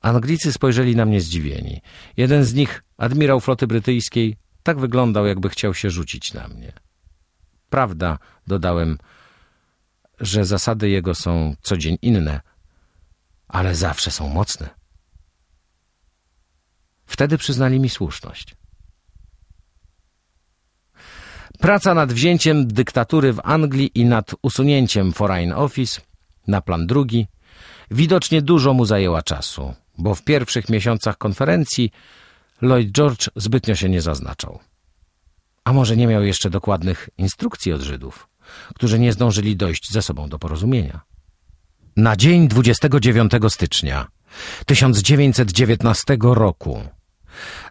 Anglicy spojrzeli na mnie zdziwieni. Jeden z nich, admirał floty brytyjskiej, tak wyglądał, jakby chciał się rzucić na mnie. Prawda, dodałem, że zasady jego są co dzień inne, ale zawsze są mocne. Wtedy przyznali mi słuszność. Praca nad wzięciem dyktatury w Anglii i nad usunięciem Foreign Office na plan drugi widocznie dużo mu zajęła czasu, bo w pierwszych miesiącach konferencji Lloyd George zbytnio się nie zaznaczał. A może nie miał jeszcze dokładnych instrukcji od Żydów, którzy nie zdążyli dojść ze sobą do porozumienia. Na dzień 29 stycznia 1919 roku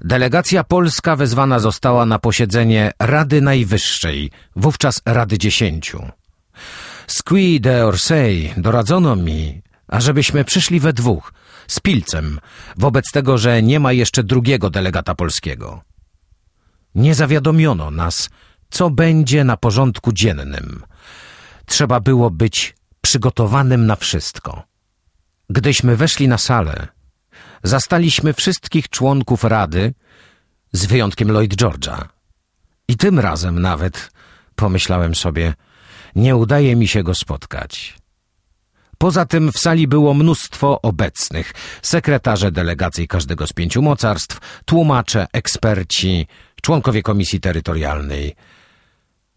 delegacja polska wezwana została na posiedzenie Rady Najwyższej, wówczas Rady Dziesięciu. Z Qui de Orsay doradzono mi, ażebyśmy przyszli we dwóch, z Pilcem, wobec tego, że nie ma jeszcze drugiego delegata polskiego. Nie zawiadomiono nas, co będzie na porządku dziennym. Trzeba było być przygotowanym na wszystko. Gdyśmy weszli na salę, zastaliśmy wszystkich członków Rady, z wyjątkiem Lloyd George'a. I tym razem nawet, pomyślałem sobie, nie udaje mi się go spotkać. Poza tym w sali było mnóstwo obecnych, sekretarze delegacji każdego z pięciu mocarstw, tłumacze, eksperci, członkowie komisji terytorialnej.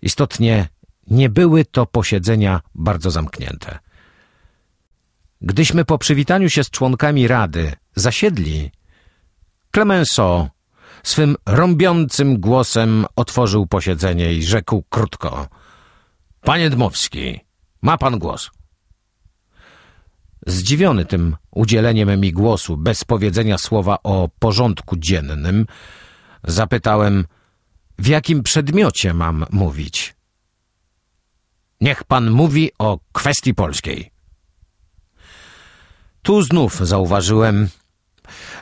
Istotnie nie były to posiedzenia bardzo zamknięte. Gdyśmy po przywitaniu się z członkami Rady zasiedli, Clemenceau swym rąbiącym głosem otworzył posiedzenie i rzekł krótko — Panie Dmowski, ma pan głos. Zdziwiony tym udzieleniem mi głosu bez powiedzenia słowa o porządku dziennym, zapytałem, w jakim przedmiocie mam mówić. Niech pan mówi o kwestii polskiej. Tu znów zauważyłem,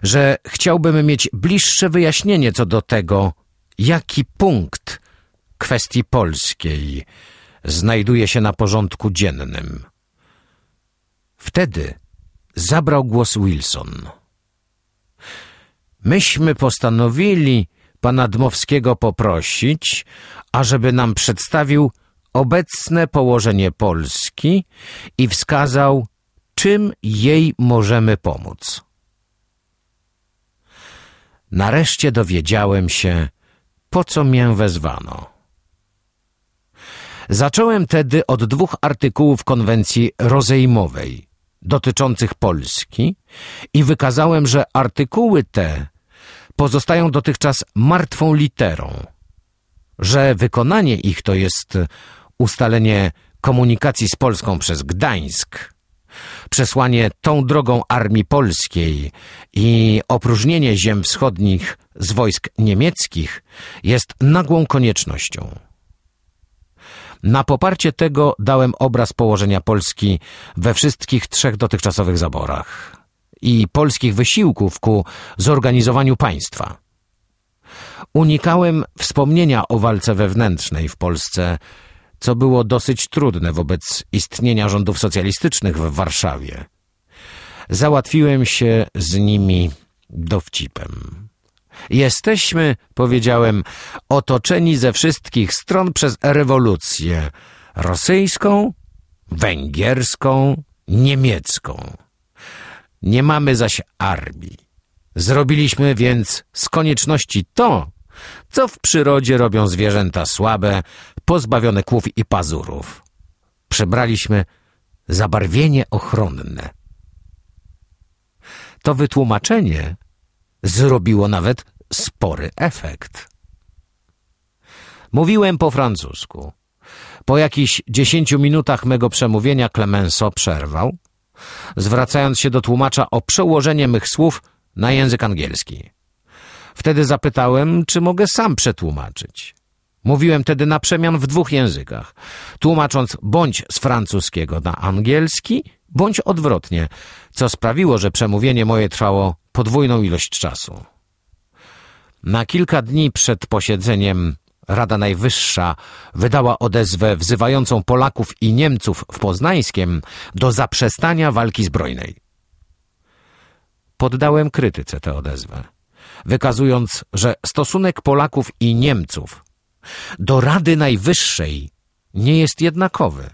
że chciałbym mieć bliższe wyjaśnienie co do tego, jaki punkt kwestii polskiej znajduje się na porządku dziennym. Wtedy zabrał głos Wilson. Myśmy postanowili pana Dmowskiego poprosić, ażeby nam przedstawił obecne położenie Polski i wskazał, czym jej możemy pomóc. Nareszcie dowiedziałem się, po co mię wezwano. Zacząłem tedy od dwóch artykułów konwencji rozejmowej dotyczących Polski i wykazałem, że artykuły te pozostają dotychczas martwą literą, że wykonanie ich to jest ustalenie komunikacji z Polską przez Gdańsk, przesłanie tą drogą armii polskiej i opróżnienie ziem wschodnich z wojsk niemieckich jest nagłą koniecznością. Na poparcie tego dałem obraz położenia Polski we wszystkich trzech dotychczasowych zaborach i polskich wysiłków ku zorganizowaniu państwa. Unikałem wspomnienia o walce wewnętrznej w Polsce, co było dosyć trudne wobec istnienia rządów socjalistycznych w Warszawie. Załatwiłem się z nimi dowcipem. Jesteśmy, powiedziałem, otoczeni ze wszystkich stron przez rewolucję rosyjską, węgierską, niemiecką. Nie mamy zaś armii. Zrobiliśmy więc z konieczności to, co w przyrodzie robią zwierzęta słabe, pozbawione kłów i pazurów. Przybraliśmy zabarwienie ochronne. To wytłumaczenie zrobiło nawet spory efekt. Mówiłem po francusku. Po jakichś dziesięciu minutach mego przemówienia Clemenceau przerwał, zwracając się do tłumacza o przełożenie mych słów na język angielski. Wtedy zapytałem, czy mogę sam przetłumaczyć. Mówiłem tedy na przemian w dwóch językach, tłumacząc bądź z francuskiego na angielski, bądź odwrotnie, co sprawiło, że przemówienie moje trwało podwójną ilość czasu. Na kilka dni przed posiedzeniem Rada Najwyższa wydała odezwę wzywającą Polaków i Niemców w Poznańskiem do zaprzestania walki zbrojnej. Poddałem krytyce tę odezwę, wykazując, że stosunek Polaków i Niemców do Rady Najwyższej nie jest jednakowy,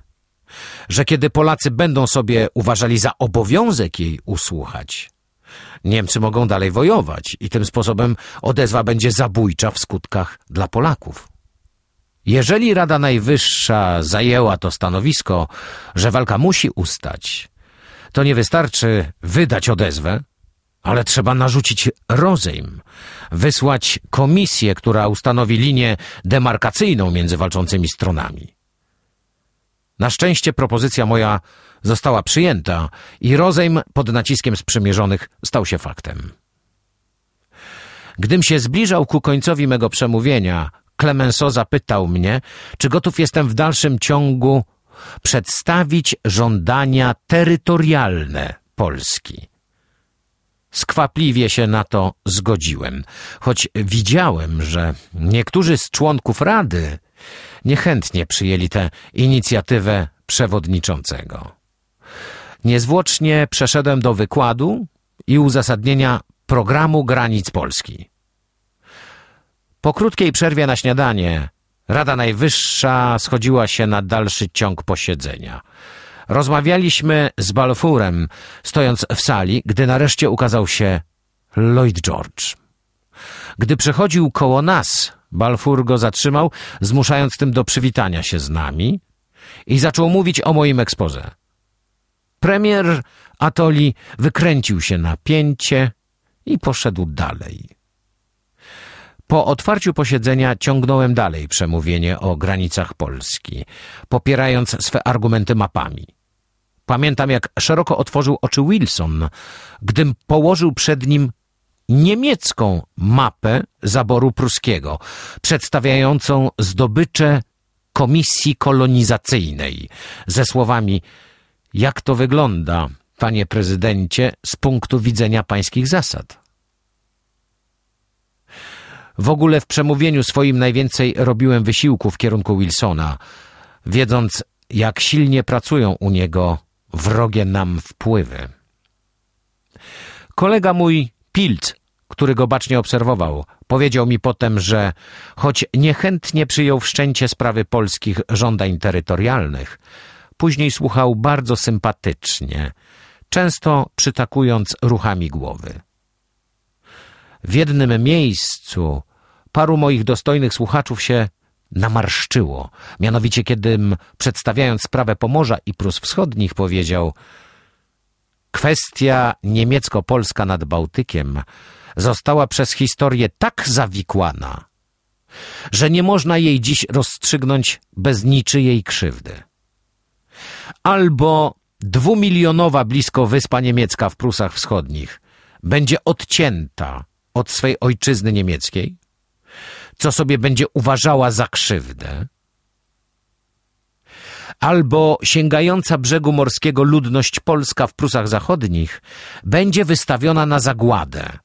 że kiedy Polacy będą sobie uważali za obowiązek jej usłuchać, Niemcy mogą dalej wojować i tym sposobem odezwa będzie zabójcza w skutkach dla Polaków. Jeżeli Rada Najwyższa zajęła to stanowisko, że walka musi ustać, to nie wystarczy wydać odezwę, ale trzeba narzucić rozejm, wysłać komisję, która ustanowi linię demarkacyjną między walczącymi stronami. Na szczęście propozycja moja została przyjęta i rozejm pod naciskiem sprzymierzonych stał się faktem. Gdym się zbliżał ku końcowi mego przemówienia, Clemenceau zapytał mnie, czy gotów jestem w dalszym ciągu przedstawić żądania terytorialne Polski. Skwapliwie się na to zgodziłem, choć widziałem, że niektórzy z członków Rady niechętnie przyjęli tę inicjatywę przewodniczącego. Niezwłocznie przeszedłem do wykładu i uzasadnienia programu granic Polski. Po krótkiej przerwie na śniadanie Rada Najwyższa schodziła się na dalszy ciąg posiedzenia. Rozmawialiśmy z Balfourem, stojąc w sali, gdy nareszcie ukazał się Lloyd George. Gdy przechodził koło nas, Balfour go zatrzymał, zmuszając tym do przywitania się z nami i zaczął mówić o moim ekspoze. Premier Atoli wykręcił się na pięcie i poszedł dalej. Po otwarciu posiedzenia ciągnąłem dalej przemówienie o granicach Polski, popierając swe argumenty mapami. Pamiętam, jak szeroko otworzył oczy Wilson, gdym położył przed nim niemiecką mapę zaboru pruskiego, przedstawiającą zdobycze komisji kolonizacyjnej, ze słowami jak to wygląda, panie prezydencie, z punktu widzenia pańskich zasad. W ogóle w przemówieniu swoim najwięcej robiłem wysiłku w kierunku Wilsona, wiedząc, jak silnie pracują u niego wrogie nam wpływy. Kolega mój, Pilc, który go bacznie obserwował, powiedział mi potem, że choć niechętnie przyjął wszczęcie sprawy polskich żądań terytorialnych, później słuchał bardzo sympatycznie, często przytakując ruchami głowy. W jednym miejscu paru moich dostojnych słuchaczów się namarszczyło. Mianowicie, kiedym przedstawiając sprawę Pomorza i Prus Wschodnich powiedział Kwestia niemiecko-polska nad Bałtykiem została przez historię tak zawikłana, że nie można jej dziś rozstrzygnąć bez niczyjej krzywdy. Albo dwumilionowa blisko wyspa niemiecka w Prusach Wschodnich będzie odcięta od swej ojczyzny niemieckiej, co sobie będzie uważała za krzywdę, albo sięgająca brzegu morskiego ludność polska w Prusach Zachodnich będzie wystawiona na zagładę,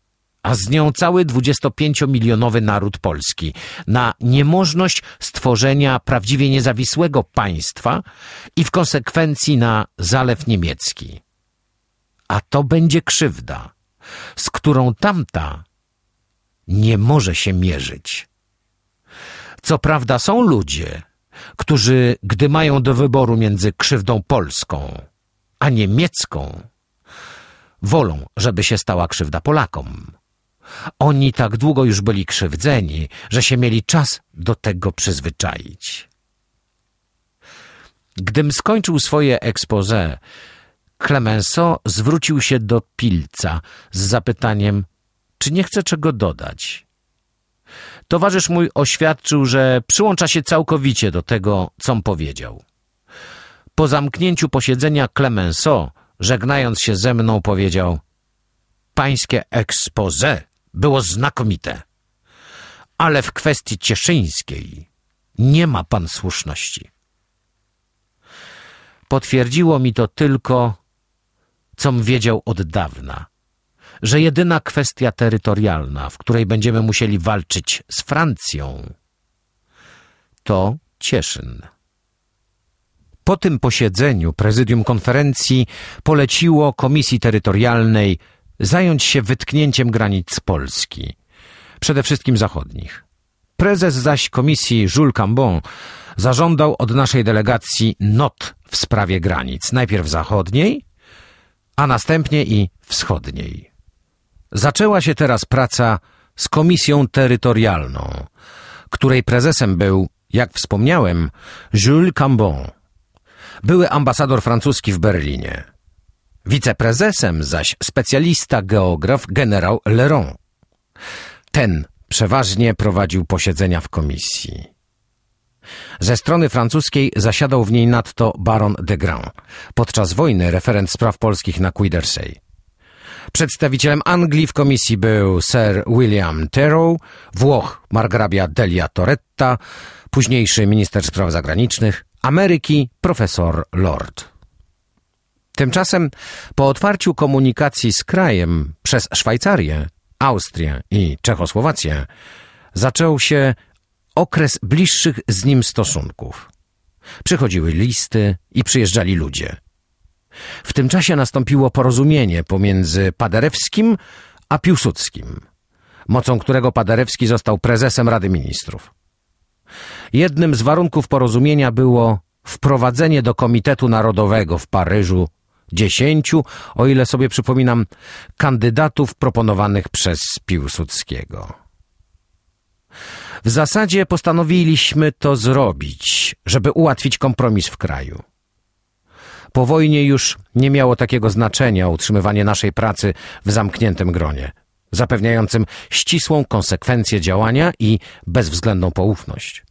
a z nią cały 25-milionowy naród polski, na niemożność stworzenia prawdziwie niezawisłego państwa i w konsekwencji na zalew niemiecki. A to będzie krzywda, z którą tamta nie może się mierzyć. Co prawda są ludzie, którzy, gdy mają do wyboru między krzywdą polską a niemiecką, wolą, żeby się stała krzywda Polakom. Oni tak długo już byli krzywdzeni, że się mieli czas do tego przyzwyczaić. Gdym skończył swoje expose, Clemenceau zwrócił się do Pilca z zapytaniem, czy nie chce czego dodać. Towarzysz mój oświadczył, że przyłącza się całkowicie do tego, com powiedział. Po zamknięciu posiedzenia Clemenceau, żegnając się ze mną, powiedział Pańskie expose było znakomite, ale w kwestii cieszyńskiej nie ma pan słuszności. Potwierdziło mi to tylko, com wiedział od dawna – że jedyna kwestia terytorialna, w której będziemy musieli walczyć z Francją, to Cieszyn. Po tym posiedzeniu prezydium konferencji poleciło Komisji Terytorialnej zająć się wytknięciem granic Polski, przede wszystkim zachodnich. Prezes zaś komisji Jules Cambon zażądał od naszej delegacji not w sprawie granic, najpierw zachodniej, a następnie i wschodniej. Zaczęła się teraz praca z komisją terytorialną, której prezesem był, jak wspomniałem, Jules Cambon, były ambasador francuski w Berlinie. Wiceprezesem zaś specjalista geograf generał Leron. Ten przeważnie prowadził posiedzenia w komisji. Ze strony francuskiej zasiadał w niej nadto baron de Grand, podczas wojny referent spraw polskich na Quidersey. Przedstawicielem Anglii w komisji był Sir William Terrow, Włoch margrabia Delia Toretta, późniejszy minister spraw zagranicznych, Ameryki profesor Lord. Tymczasem po otwarciu komunikacji z krajem przez Szwajcarię, Austrię i Czechosłowację zaczął się okres bliższych z nim stosunków. Przychodziły listy i przyjeżdżali ludzie. W tym czasie nastąpiło porozumienie pomiędzy Paderewskim a Piłsudskim, mocą którego Paderewski został prezesem Rady Ministrów. Jednym z warunków porozumienia było wprowadzenie do Komitetu Narodowego w Paryżu dziesięciu, o ile sobie przypominam, kandydatów proponowanych przez Piłsudskiego. W zasadzie postanowiliśmy to zrobić, żeby ułatwić kompromis w kraju. Po wojnie już nie miało takiego znaczenia utrzymywanie naszej pracy w zamkniętym gronie, zapewniającym ścisłą konsekwencję działania i bezwzględną poufność.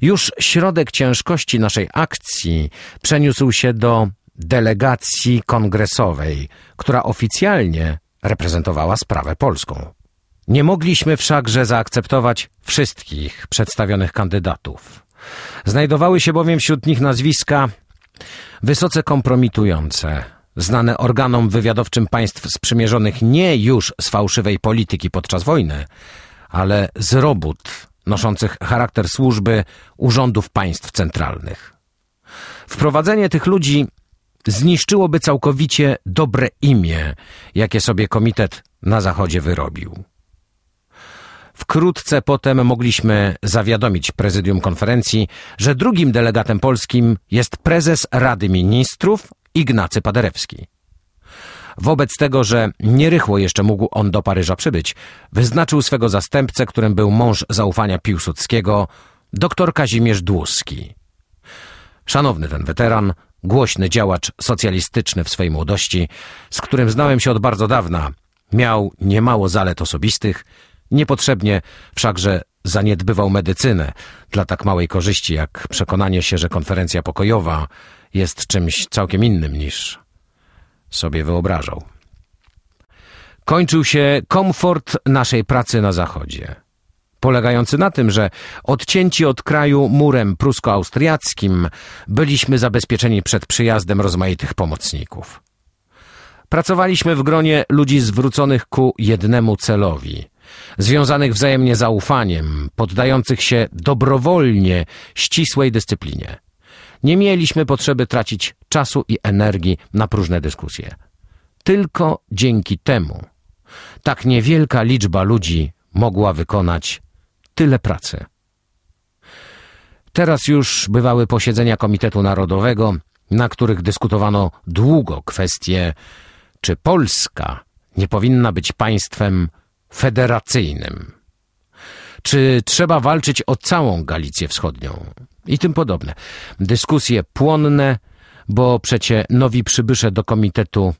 Już środek ciężkości naszej akcji przeniósł się do delegacji kongresowej, która oficjalnie reprezentowała sprawę polską. Nie mogliśmy wszakże zaakceptować wszystkich przedstawionych kandydatów. Znajdowały się bowiem wśród nich nazwiska wysoce kompromitujące, znane organom wywiadowczym państw sprzymierzonych nie już z fałszywej polityki podczas wojny, ale z robót noszących charakter służby urządów państw centralnych. Wprowadzenie tych ludzi zniszczyłoby całkowicie dobre imię, jakie sobie komitet na Zachodzie wyrobił. Wkrótce potem mogliśmy zawiadomić prezydium konferencji, że drugim delegatem polskim jest prezes Rady Ministrów Ignacy Paderewski. Wobec tego, że nierychło jeszcze mógł on do Paryża przybyć, wyznaczył swego zastępcę, którym był mąż zaufania Piłsudskiego, doktor Kazimierz Dłuski. Szanowny ten weteran, głośny działacz socjalistyczny w swojej młodości, z którym znałem się od bardzo dawna, miał niemało zalet osobistych, niepotrzebnie wszakże zaniedbywał medycynę dla tak małej korzyści, jak przekonanie się, że konferencja pokojowa jest czymś całkiem innym niż sobie wyobrażał. Kończył się komfort naszej pracy na Zachodzie, polegający na tym, że odcięci od kraju murem prusko-austriackim byliśmy zabezpieczeni przed przyjazdem rozmaitych pomocników. Pracowaliśmy w gronie ludzi zwróconych ku jednemu celowi, związanych wzajemnie zaufaniem, poddających się dobrowolnie ścisłej dyscyplinie. Nie mieliśmy potrzeby tracić czasu i energii na próżne dyskusje. Tylko dzięki temu tak niewielka liczba ludzi mogła wykonać tyle pracy. Teraz już bywały posiedzenia Komitetu Narodowego, na których dyskutowano długo kwestie, czy Polska nie powinna być państwem federacyjnym. Czy trzeba walczyć o całą Galicję Wschodnią? I tym podobne. Dyskusje płonne, bo przecie nowi przybysze do komitetu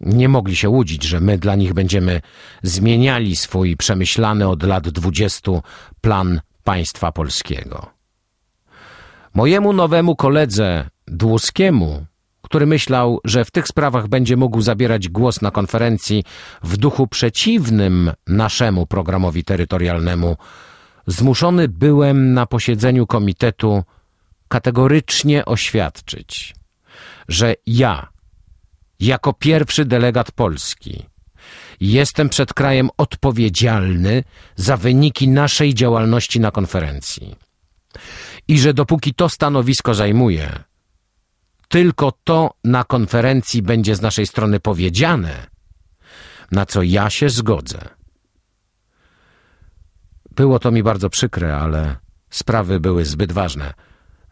nie mogli się łudzić, że my dla nich będziemy zmieniali swój przemyślany od lat dwudziestu plan państwa polskiego. Mojemu nowemu koledze Dłuskiemu, który myślał, że w tych sprawach będzie mógł zabierać głos na konferencji w duchu przeciwnym naszemu programowi terytorialnemu, zmuszony byłem na posiedzeniu komitetu kategorycznie oświadczyć, że ja, jako pierwszy delegat Polski, jestem przed krajem odpowiedzialny za wyniki naszej działalności na konferencji. I że dopóki to stanowisko zajmuję, tylko to na konferencji będzie z naszej strony powiedziane, na co ja się zgodzę. Było to mi bardzo przykre, ale sprawy były zbyt ważne,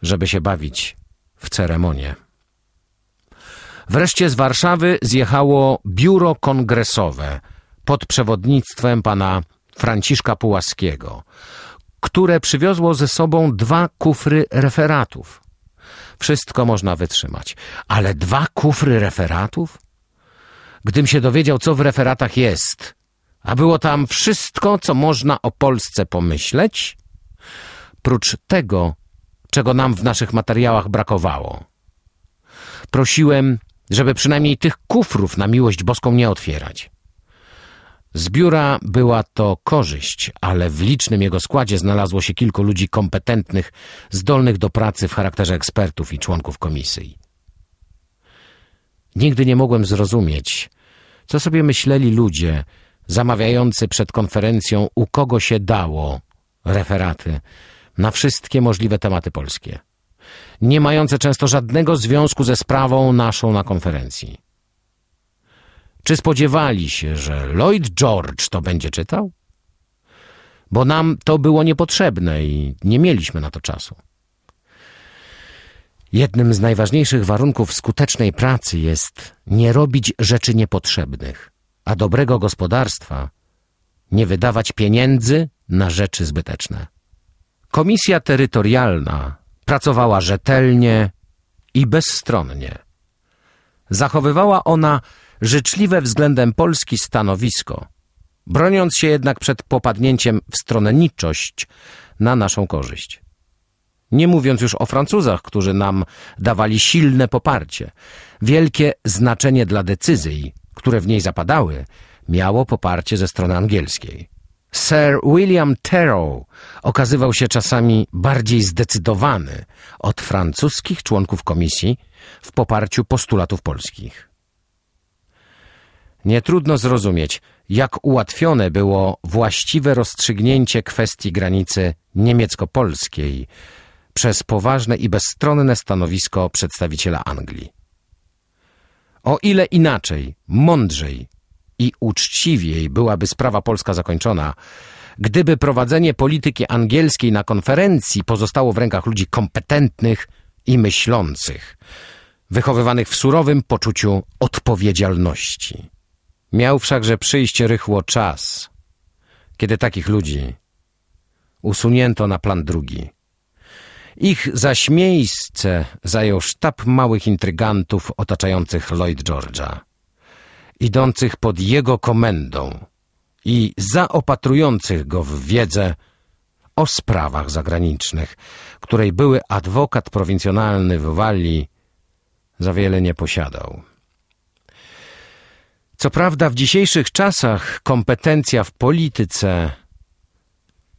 żeby się bawić w ceremonię. Wreszcie z Warszawy zjechało biuro kongresowe pod przewodnictwem pana Franciszka Pułaskiego, które przywiozło ze sobą dwa kufry referatów. Wszystko można wytrzymać, ale dwa kufry referatów? Gdym się dowiedział, co w referatach jest, a było tam wszystko, co można o Polsce pomyśleć, prócz tego, czego nam w naszych materiałach brakowało. Prosiłem, żeby przynajmniej tych kufrów na miłość boską nie otwierać. Z biura była to korzyść, ale w licznym jego składzie znalazło się kilku ludzi kompetentnych, zdolnych do pracy w charakterze ekspertów i członków komisji. Nigdy nie mogłem zrozumieć, co sobie myśleli ludzie zamawiający przed konferencją, u kogo się dało referaty na wszystkie możliwe tematy polskie, nie mające często żadnego związku ze sprawą naszą na konferencji. Czy spodziewali się, że Lloyd George to będzie czytał? Bo nam to było niepotrzebne i nie mieliśmy na to czasu. Jednym z najważniejszych warunków skutecznej pracy jest nie robić rzeczy niepotrzebnych, a dobrego gospodarstwa nie wydawać pieniędzy na rzeczy zbyteczne. Komisja terytorialna pracowała rzetelnie i bezstronnie. Zachowywała ona życzliwe względem Polski stanowisko, broniąc się jednak przed popadnięciem w stronę niczość na naszą korzyść. Nie mówiąc już o Francuzach, którzy nam dawali silne poparcie. Wielkie znaczenie dla decyzji, które w niej zapadały, miało poparcie ze strony angielskiej. Sir William Terrow okazywał się czasami bardziej zdecydowany od francuskich członków komisji w poparciu postulatów polskich. Nie trudno zrozumieć, jak ułatwione było właściwe rozstrzygnięcie kwestii granicy niemiecko-polskiej przez poważne i bezstronne stanowisko przedstawiciela Anglii. O ile inaczej, mądrzej i uczciwiej byłaby sprawa polska zakończona, gdyby prowadzenie polityki angielskiej na konferencji pozostało w rękach ludzi kompetentnych i myślących, wychowywanych w surowym poczuciu odpowiedzialności. Miał wszakże przyjść rychło czas, kiedy takich ludzi usunięto na plan drugi. Ich zaś miejsce zajął sztab małych intrygantów otaczających Lloyd George'a, idących pod jego komendą i zaopatrujących go w wiedzę o sprawach zagranicznych, której były adwokat prowincjonalny w Walii za wiele nie posiadał. Co prawda w dzisiejszych czasach kompetencja w polityce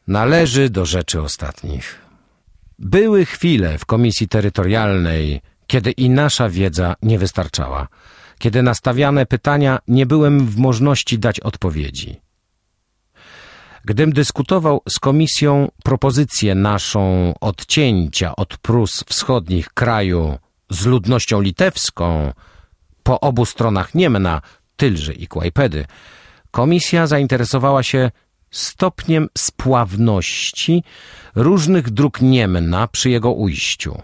należy do rzeczy ostatnich. Były chwile w komisji terytorialnej, kiedy i nasza wiedza nie wystarczała, kiedy na stawiane pytania nie byłem w możności dać odpowiedzi. Gdym dyskutował z komisją propozycję naszą odcięcia od Prus wschodnich kraju z ludnością litewską po obu stronach Niemna, Tylży i Kłajpedy, komisja zainteresowała się stopniem spławności różnych dróg Niemna przy jego ujściu.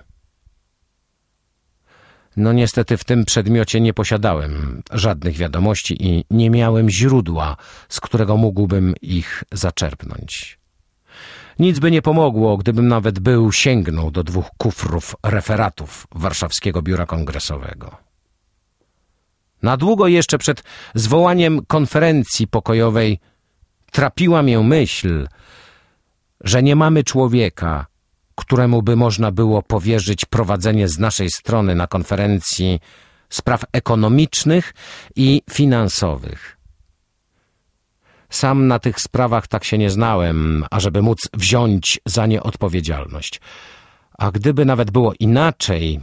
No niestety w tym przedmiocie nie posiadałem żadnych wiadomości i nie miałem źródła, z którego mógłbym ich zaczerpnąć. Nic by nie pomogło, gdybym nawet był sięgnął do dwóch kufrów referatów Warszawskiego Biura Kongresowego. Na długo jeszcze przed zwołaniem konferencji pokojowej trapiła mię myśl, że nie mamy człowieka, któremu by można było powierzyć prowadzenie z naszej strony na konferencji spraw ekonomicznych i finansowych. Sam na tych sprawach tak się nie znałem, ażeby móc wziąć za nie odpowiedzialność. A gdyby nawet było inaczej,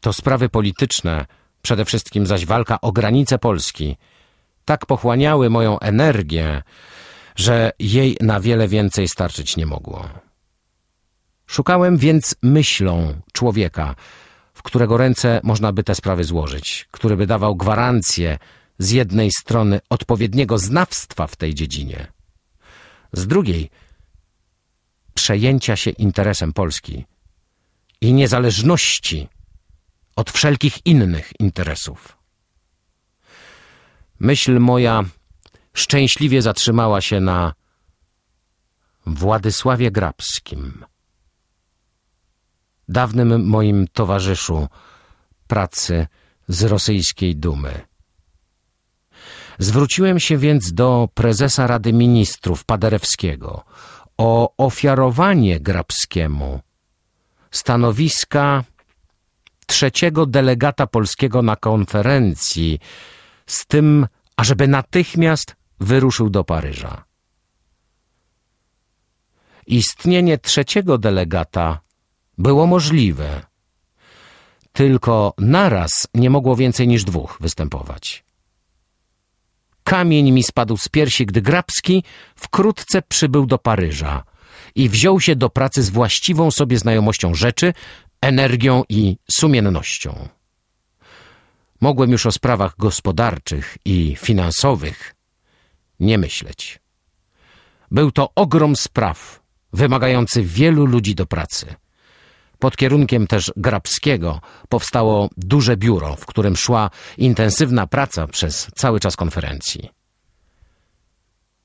to sprawy polityczne, przede wszystkim zaś walka o granice Polski, tak pochłaniały moją energię, że jej na wiele więcej starczyć nie mogło. Szukałem więc myślą człowieka, w którego ręce można by te sprawy złożyć, który by dawał gwarancję z jednej strony odpowiedniego znawstwa w tej dziedzinie, z drugiej przejęcia się interesem Polski i niezależności od wszelkich innych interesów. Myśl moja szczęśliwie zatrzymała się na Władysławie Grabskim, dawnym moim towarzyszu pracy z rosyjskiej Dumy. Zwróciłem się więc do prezesa Rady Ministrów Paderewskiego o ofiarowanie Grabskiemu stanowiska trzeciego delegata polskiego na konferencji z tym, ażeby natychmiast wyruszył do Paryża. Istnienie trzeciego delegata było możliwe, tylko naraz nie mogło więcej niż dwóch występować. Kamień mi spadł z piersi, gdy Grabski wkrótce przybył do Paryża i wziął się do pracy z właściwą sobie znajomością rzeczy, energią i sumiennością. Mogłem już o sprawach gospodarczych i finansowych nie myśleć. Był to ogrom spraw, wymagający wielu ludzi do pracy. Pod kierunkiem też Grabskiego powstało duże biuro, w którym szła intensywna praca przez cały czas konferencji.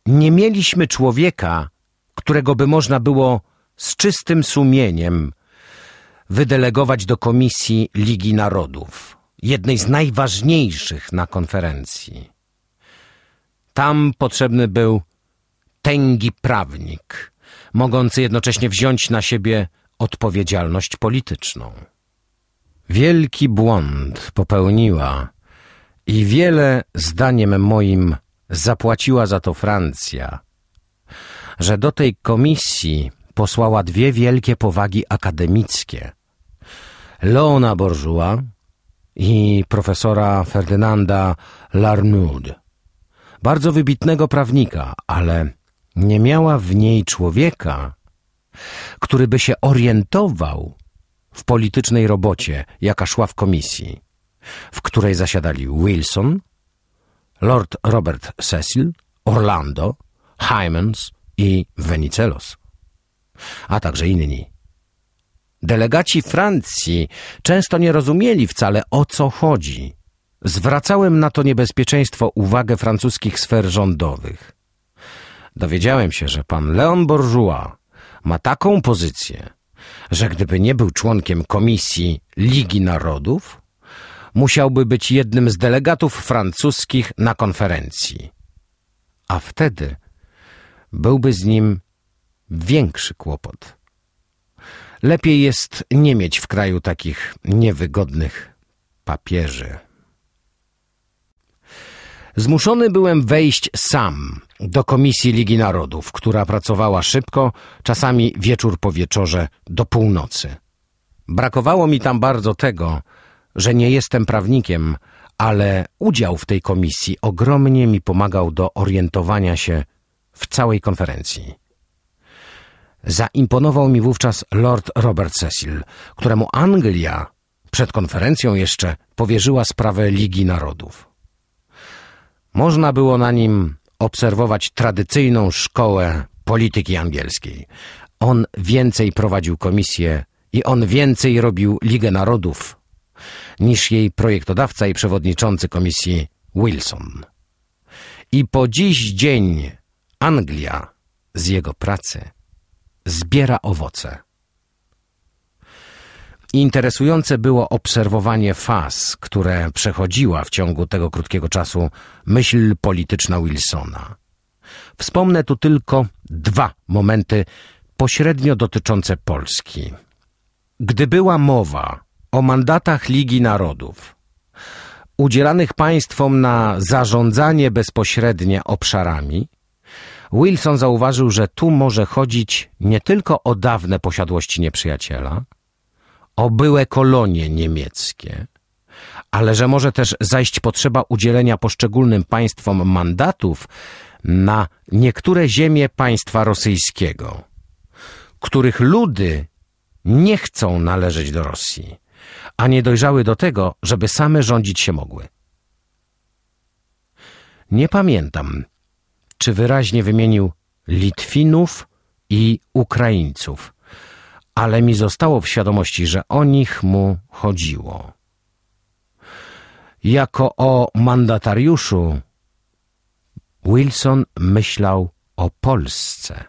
Nie mieliśmy człowieka, którego by można było z czystym sumieniem wydelegować do Komisji Ligi Narodów, jednej z najważniejszych na konferencji. Tam potrzebny był tęgi prawnik, mogący jednocześnie wziąć na siebie odpowiedzialność polityczną. Wielki błąd popełniła i wiele, zdaniem moim, zapłaciła za to Francja, że do tej komisji posłała dwie wielkie powagi akademickie. Leona Bourgeois i profesora Ferdynanda Larnoud, bardzo wybitnego prawnika, ale nie miała w niej człowieka, który by się orientował w politycznej robocie, jaka szła w komisji, w której zasiadali Wilson, Lord Robert Cecil, Orlando, Hymans i Venizelos, a także inni. Delegaci Francji często nie rozumieli wcale o co chodzi. Zwracałem na to niebezpieczeństwo uwagę francuskich sfer rządowych. Dowiedziałem się, że pan Leon Bourgeois ma taką pozycję, że gdyby nie był członkiem Komisji Ligi Narodów, musiałby być jednym z delegatów francuskich na konferencji. A wtedy byłby z nim większy kłopot. Lepiej jest nie mieć w kraju takich niewygodnych papieży. Zmuszony byłem wejść sam do Komisji Ligi Narodów, która pracowała szybko, czasami wieczór po wieczorze do północy. Brakowało mi tam bardzo tego, że nie jestem prawnikiem, ale udział w tej komisji ogromnie mi pomagał do orientowania się w całej konferencji. Zaimponował mi wówczas Lord Robert Cecil, któremu Anglia przed konferencją jeszcze powierzyła sprawę Ligi Narodów. Można było na nim obserwować tradycyjną szkołę polityki angielskiej. On więcej prowadził komisję i on więcej robił Ligę Narodów niż jej projektodawca i przewodniczący komisji Wilson. I po dziś dzień Anglia z jego pracy zbiera owoce. Interesujące było obserwowanie faz, które przechodziła w ciągu tego krótkiego czasu myśl polityczna Wilsona. Wspomnę tu tylko dwa momenty pośrednio dotyczące Polski. Gdy była mowa o mandatach Ligi Narodów, udzielanych państwom na zarządzanie bezpośrednie obszarami, Wilson zauważył, że tu może chodzić nie tylko o dawne posiadłości nieprzyjaciela, o byłe kolonie niemieckie, ale że może też zajść potrzeba udzielenia poszczególnym państwom mandatów na niektóre ziemie państwa rosyjskiego, których ludy nie chcą należeć do Rosji, a nie dojrzały do tego, żeby same rządzić się mogły. Nie pamiętam, czy wyraźnie wymienił Litwinów i Ukraińców, ale mi zostało w świadomości, że o nich mu chodziło. Jako o mandatariuszu Wilson myślał o Polsce.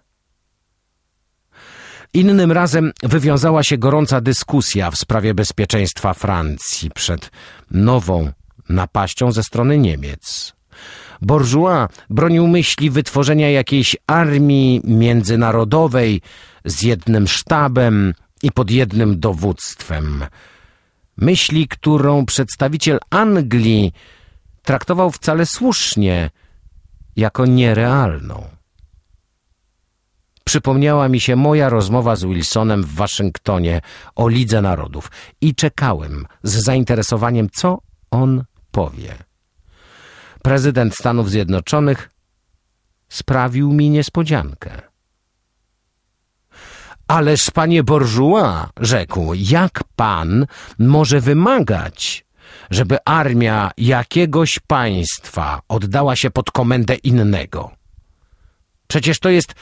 Innym razem wywiązała się gorąca dyskusja w sprawie bezpieczeństwa Francji przed nową napaścią ze strony Niemiec. Bourgeois bronił myśli wytworzenia jakiejś armii międzynarodowej z jednym sztabem i pod jednym dowództwem. Myśli, którą przedstawiciel Anglii traktował wcale słusznie jako nierealną. Przypomniała mi się moja rozmowa z Wilsonem w Waszyngtonie o Lidze Narodów i czekałem z zainteresowaniem, co on powie. Prezydent Stanów Zjednoczonych sprawił mi niespodziankę. Ależ, panie Bourgeois, rzekł, jak pan może wymagać, żeby armia jakiegoś państwa oddała się pod komendę innego? Przecież to jest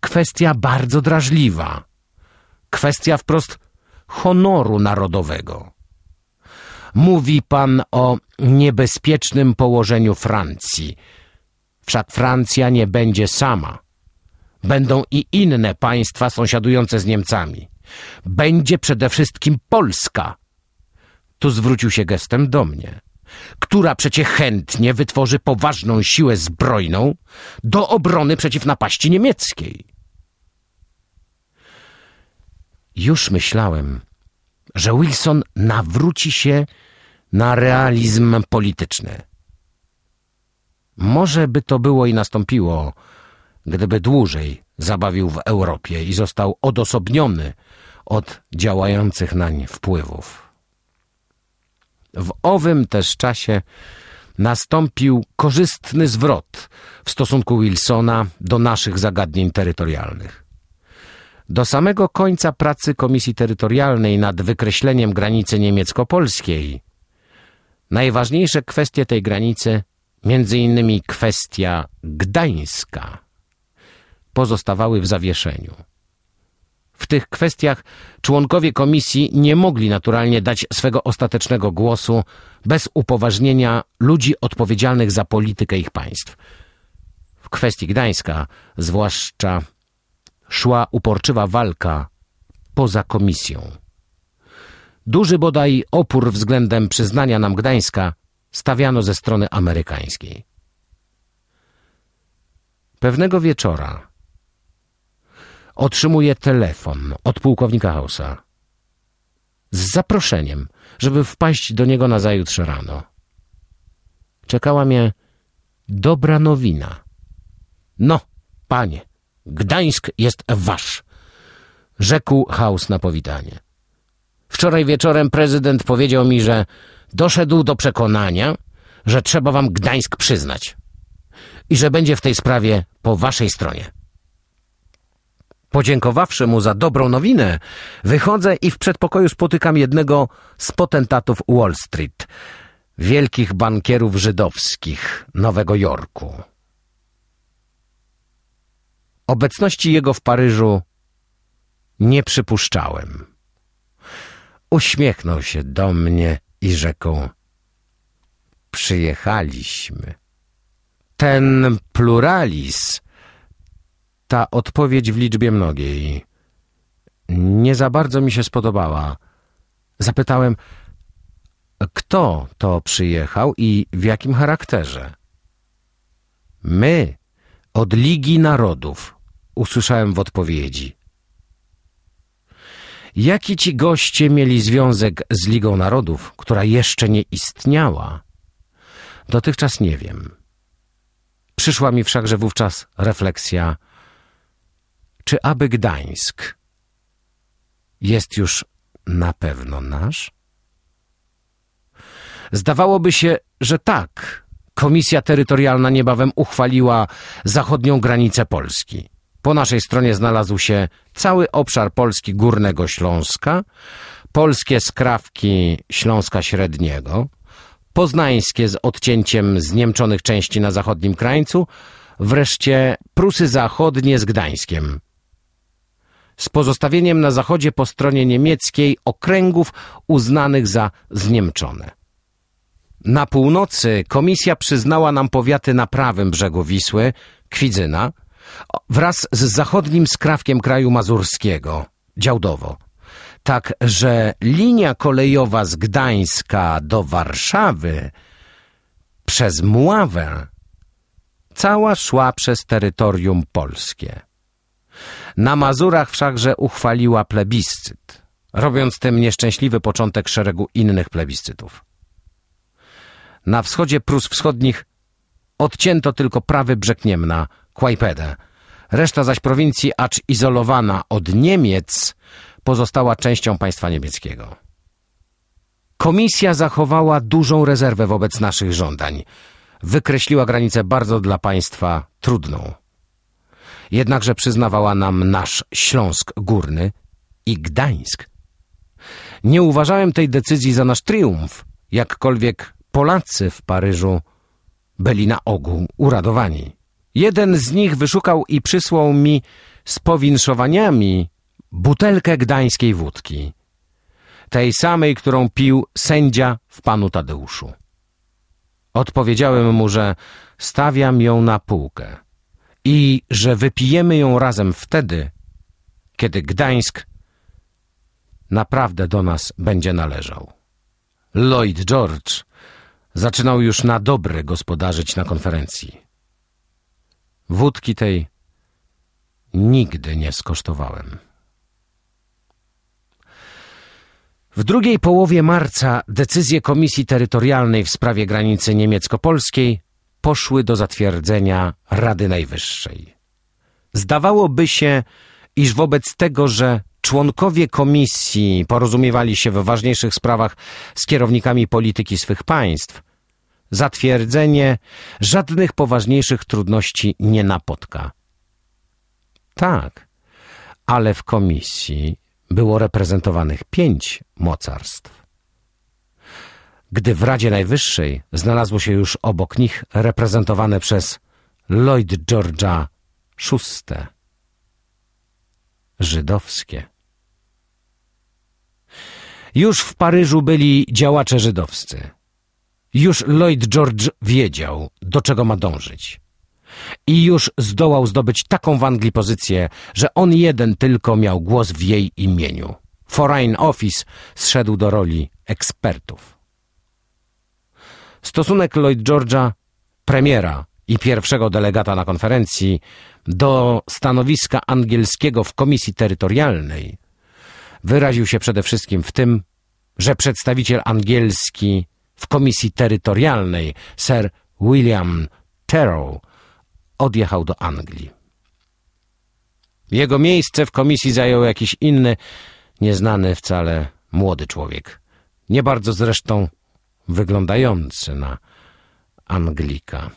kwestia bardzo drażliwa. Kwestia wprost honoru narodowego. Mówi pan o niebezpiecznym położeniu Francji. Wszak Francja nie będzie sama. Będą i inne państwa sąsiadujące z Niemcami. Będzie przede wszystkim Polska. Tu zwrócił się gestem do mnie która przecie chętnie wytworzy poważną siłę zbrojną do obrony przeciw napaści niemieckiej. Już myślałem, że Wilson nawróci się na realizm polityczny. Może by to było i nastąpiło, gdyby dłużej zabawił w Europie i został odosobniony od działających nań wpływów. W owym też czasie nastąpił korzystny zwrot w stosunku Wilsona do naszych zagadnień terytorialnych. Do samego końca pracy Komisji Terytorialnej nad wykreśleniem granicy niemiecko-polskiej najważniejsze kwestie tej granicy, między innymi kwestia Gdańska, pozostawały w zawieszeniu. W tych kwestiach członkowie komisji nie mogli naturalnie dać swego ostatecznego głosu bez upoważnienia ludzi odpowiedzialnych za politykę ich państw. W kwestii Gdańska zwłaszcza szła uporczywa walka poza komisją. Duży bodaj opór względem przyznania nam Gdańska stawiano ze strony amerykańskiej. Pewnego wieczora otrzymuje telefon od pułkownika Hausa z zaproszeniem, żeby wpaść do niego na zajutrze rano. Czekała mnie dobra nowina. No, panie, Gdańsk jest wasz, rzekł Haus na powitanie. Wczoraj wieczorem prezydent powiedział mi, że doszedł do przekonania, że trzeba wam Gdańsk przyznać i że będzie w tej sprawie po waszej stronie. Podziękowawszy mu za dobrą nowinę, wychodzę i w przedpokoju spotykam jednego z potentatów Wall Street, wielkich bankierów żydowskich Nowego Jorku. Obecności jego w Paryżu nie przypuszczałem. Uśmiechnął się do mnie i rzekł Przyjechaliśmy. Ten pluralis ta odpowiedź w liczbie mnogiej nie za bardzo mi się spodobała. Zapytałem, kto to przyjechał i w jakim charakterze? My, od Ligi Narodów, usłyszałem w odpowiedzi. Jaki ci goście mieli związek z Ligą Narodów, która jeszcze nie istniała? Dotychczas nie wiem. Przyszła mi wszakże wówczas refleksja – czy aby Gdańsk jest już na pewno nasz? Zdawałoby się, że tak. Komisja Terytorialna niebawem uchwaliła zachodnią granicę Polski. Po naszej stronie znalazł się cały obszar Polski Górnego Śląska, polskie skrawki Śląska Średniego, poznańskie z odcięciem zniemczonych części na zachodnim krańcu, wreszcie Prusy Zachodnie z Gdańskiem. Z pozostawieniem na zachodzie po stronie niemieckiej okręgów uznanych za zniemczone. Na północy komisja przyznała nam powiaty na prawym brzegu Wisły, Kwidzyna, wraz z zachodnim skrawkiem kraju mazurskiego, Działdowo. Tak, że linia kolejowa z Gdańska do Warszawy przez Mławę cała szła przez terytorium polskie. Na Mazurach wszakże uchwaliła plebiscyt, robiąc tym nieszczęśliwy początek szeregu innych plebiscytów. Na wschodzie Prus Wschodnich odcięto tylko prawy brzeg Niemna, Kłajpedę. Reszta zaś prowincji, acz izolowana od Niemiec, pozostała częścią państwa niemieckiego. Komisja zachowała dużą rezerwę wobec naszych żądań. Wykreśliła granicę bardzo dla państwa trudną. Jednakże przyznawała nam nasz Śląsk Górny i Gdańsk. Nie uważałem tej decyzji za nasz triumf, jakkolwiek Polacy w Paryżu byli na ogół uradowani. Jeden z nich wyszukał i przysłał mi z powinszowaniami butelkę gdańskiej wódki, tej samej, którą pił sędzia w panu Tadeuszu. Odpowiedziałem mu, że stawiam ją na półkę i że wypijemy ją razem wtedy, kiedy Gdańsk naprawdę do nas będzie należał. Lloyd George zaczynał już na dobre gospodarzyć na konferencji. Wódki tej nigdy nie skosztowałem. W drugiej połowie marca decyzje Komisji Terytorialnej w sprawie granicy niemiecko-polskiej poszły do zatwierdzenia Rady Najwyższej. Zdawałoby się, iż wobec tego, że członkowie komisji porozumiewali się w ważniejszych sprawach z kierownikami polityki swych państw, zatwierdzenie żadnych poważniejszych trudności nie napotka. Tak, ale w komisji było reprezentowanych pięć mocarstw. Gdy w Radzie Najwyższej znalazło się już obok nich reprezentowane przez Lloyd George'a VI. Żydowskie. Już w Paryżu byli działacze żydowscy. Już Lloyd George wiedział, do czego ma dążyć. I już zdołał zdobyć taką w Anglii pozycję, że on jeden tylko miał głos w jej imieniu. Foreign Office zszedł do roli ekspertów. Stosunek Lloyd George'a, premiera i pierwszego delegata na konferencji, do stanowiska angielskiego w komisji terytorialnej wyraził się przede wszystkim w tym, że przedstawiciel angielski w komisji terytorialnej Sir William Terrell odjechał do Anglii. Jego miejsce w komisji zajął jakiś inny, nieznany wcale młody człowiek. Nie bardzo zresztą wyglądający na Anglika.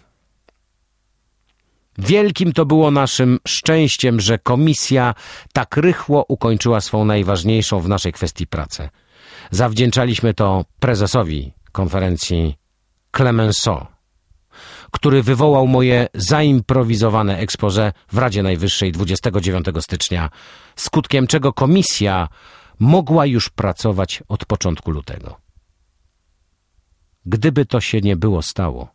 Wielkim to było naszym szczęściem, że komisja tak rychło ukończyła swą najważniejszą w naszej kwestii pracę. Zawdzięczaliśmy to prezesowi konferencji Clemenceau, który wywołał moje zaimprowizowane expose w Radzie Najwyższej 29 stycznia, skutkiem czego komisja mogła już pracować od początku lutego. Gdyby to się nie było stało,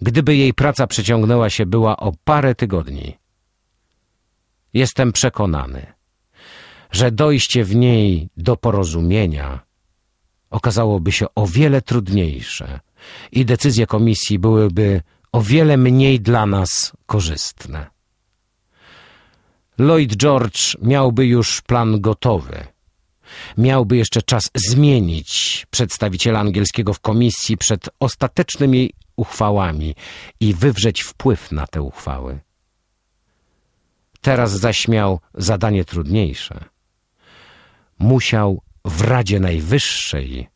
gdyby jej praca przeciągnęła się była o parę tygodni, jestem przekonany, że dojście w niej do porozumienia okazałoby się o wiele trudniejsze i decyzje komisji byłyby o wiele mniej dla nas korzystne. Lloyd George miałby już plan gotowy. Miałby jeszcze czas zmienić przedstawiciela angielskiego w komisji przed ostatecznymi uchwałami i wywrzeć wpływ na te uchwały. Teraz zaś miał zadanie trudniejsze. Musiał w Radzie Najwyższej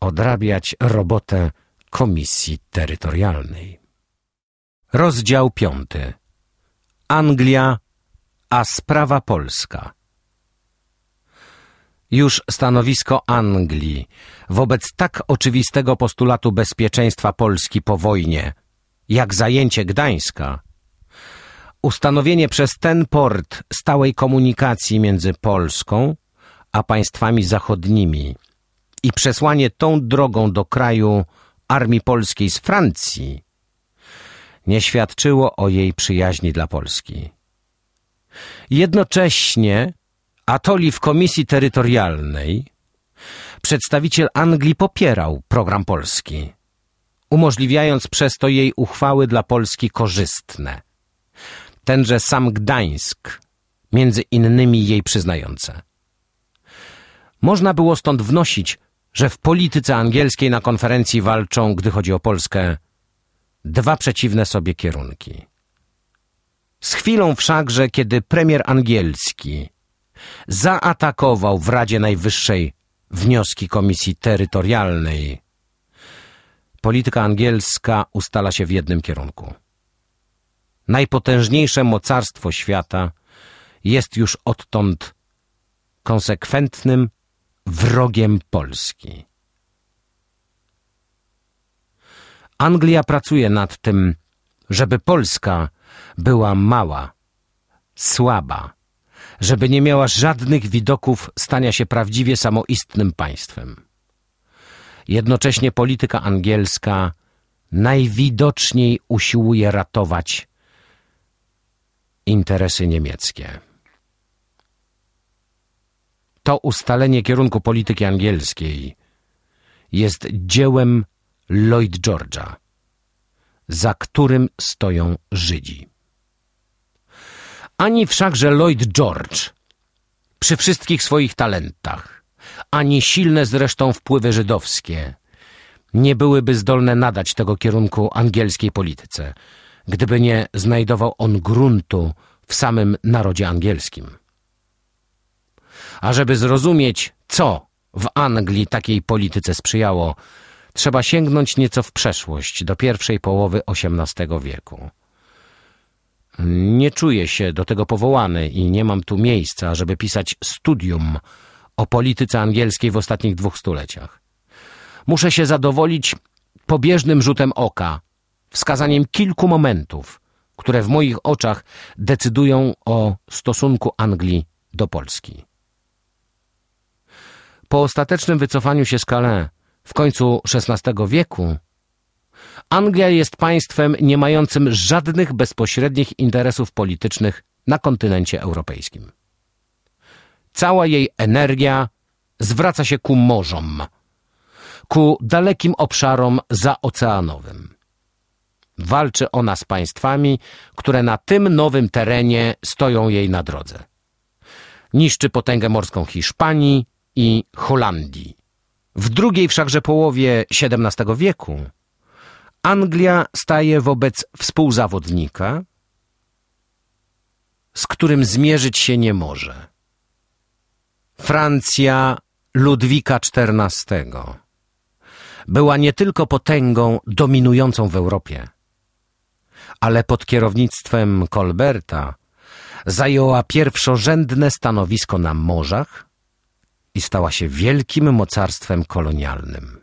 odrabiać robotę Komisji Terytorialnej. Rozdział piąty. Anglia, a sprawa polska. Już stanowisko Anglii wobec tak oczywistego postulatu bezpieczeństwa Polski po wojnie, jak zajęcie Gdańska, ustanowienie przez ten port stałej komunikacji między Polską a państwami zachodnimi i przesłanie tą drogą do kraju armii polskiej z Francji nie świadczyło o jej przyjaźni dla Polski. Jednocześnie atoli w Komisji Terytorialnej przedstawiciel Anglii popierał program Polski, umożliwiając przez to jej uchwały dla Polski korzystne. Tenże sam Gdańsk, między innymi jej przyznające. Można było stąd wnosić, że w polityce angielskiej na konferencji walczą, gdy chodzi o Polskę, dwa przeciwne sobie kierunki. Z chwilą wszakże, kiedy premier angielski zaatakował w Radzie Najwyższej wnioski Komisji Terytorialnej, polityka angielska ustala się w jednym kierunku. Najpotężniejsze mocarstwo świata jest już odtąd konsekwentnym wrogiem Polski. Anglia pracuje nad tym, żeby Polska była mała, słaba, żeby nie miała żadnych widoków stania się prawdziwie samoistnym państwem. Jednocześnie polityka angielska najwidoczniej usiłuje ratować interesy niemieckie. To ustalenie kierunku polityki angielskiej jest dziełem Lloyd George'a, za którym stoją Żydzi. Ani wszakże Lloyd George, przy wszystkich swoich talentach, ani silne zresztą wpływy żydowskie, nie byłyby zdolne nadać tego kierunku angielskiej polityce, gdyby nie znajdował on gruntu w samym narodzie angielskim. A żeby zrozumieć, co w Anglii takiej polityce sprzyjało, trzeba sięgnąć nieco w przeszłość, do pierwszej połowy XVIII wieku. Nie czuję się do tego powołany i nie mam tu miejsca, żeby pisać studium o polityce angielskiej w ostatnich dwóch stuleciach. Muszę się zadowolić pobieżnym rzutem oka, wskazaniem kilku momentów, które w moich oczach decydują o stosunku Anglii do Polski. Po ostatecznym wycofaniu się z Calais w końcu XVI wieku Anglia jest państwem nie mającym żadnych bezpośrednich interesów politycznych na kontynencie europejskim. Cała jej energia zwraca się ku morzom, ku dalekim obszarom zaoceanowym. Walczy ona z państwami, które na tym nowym terenie stoją jej na drodze. Niszczy potęgę morską Hiszpanii i Holandii. W drugiej wszakże połowie XVII wieku Anglia staje wobec współzawodnika, z którym zmierzyć się nie może. Francja Ludwika XIV była nie tylko potęgą dominującą w Europie, ale pod kierownictwem Colberta zajęła pierwszorzędne stanowisko na morzach i stała się wielkim mocarstwem kolonialnym.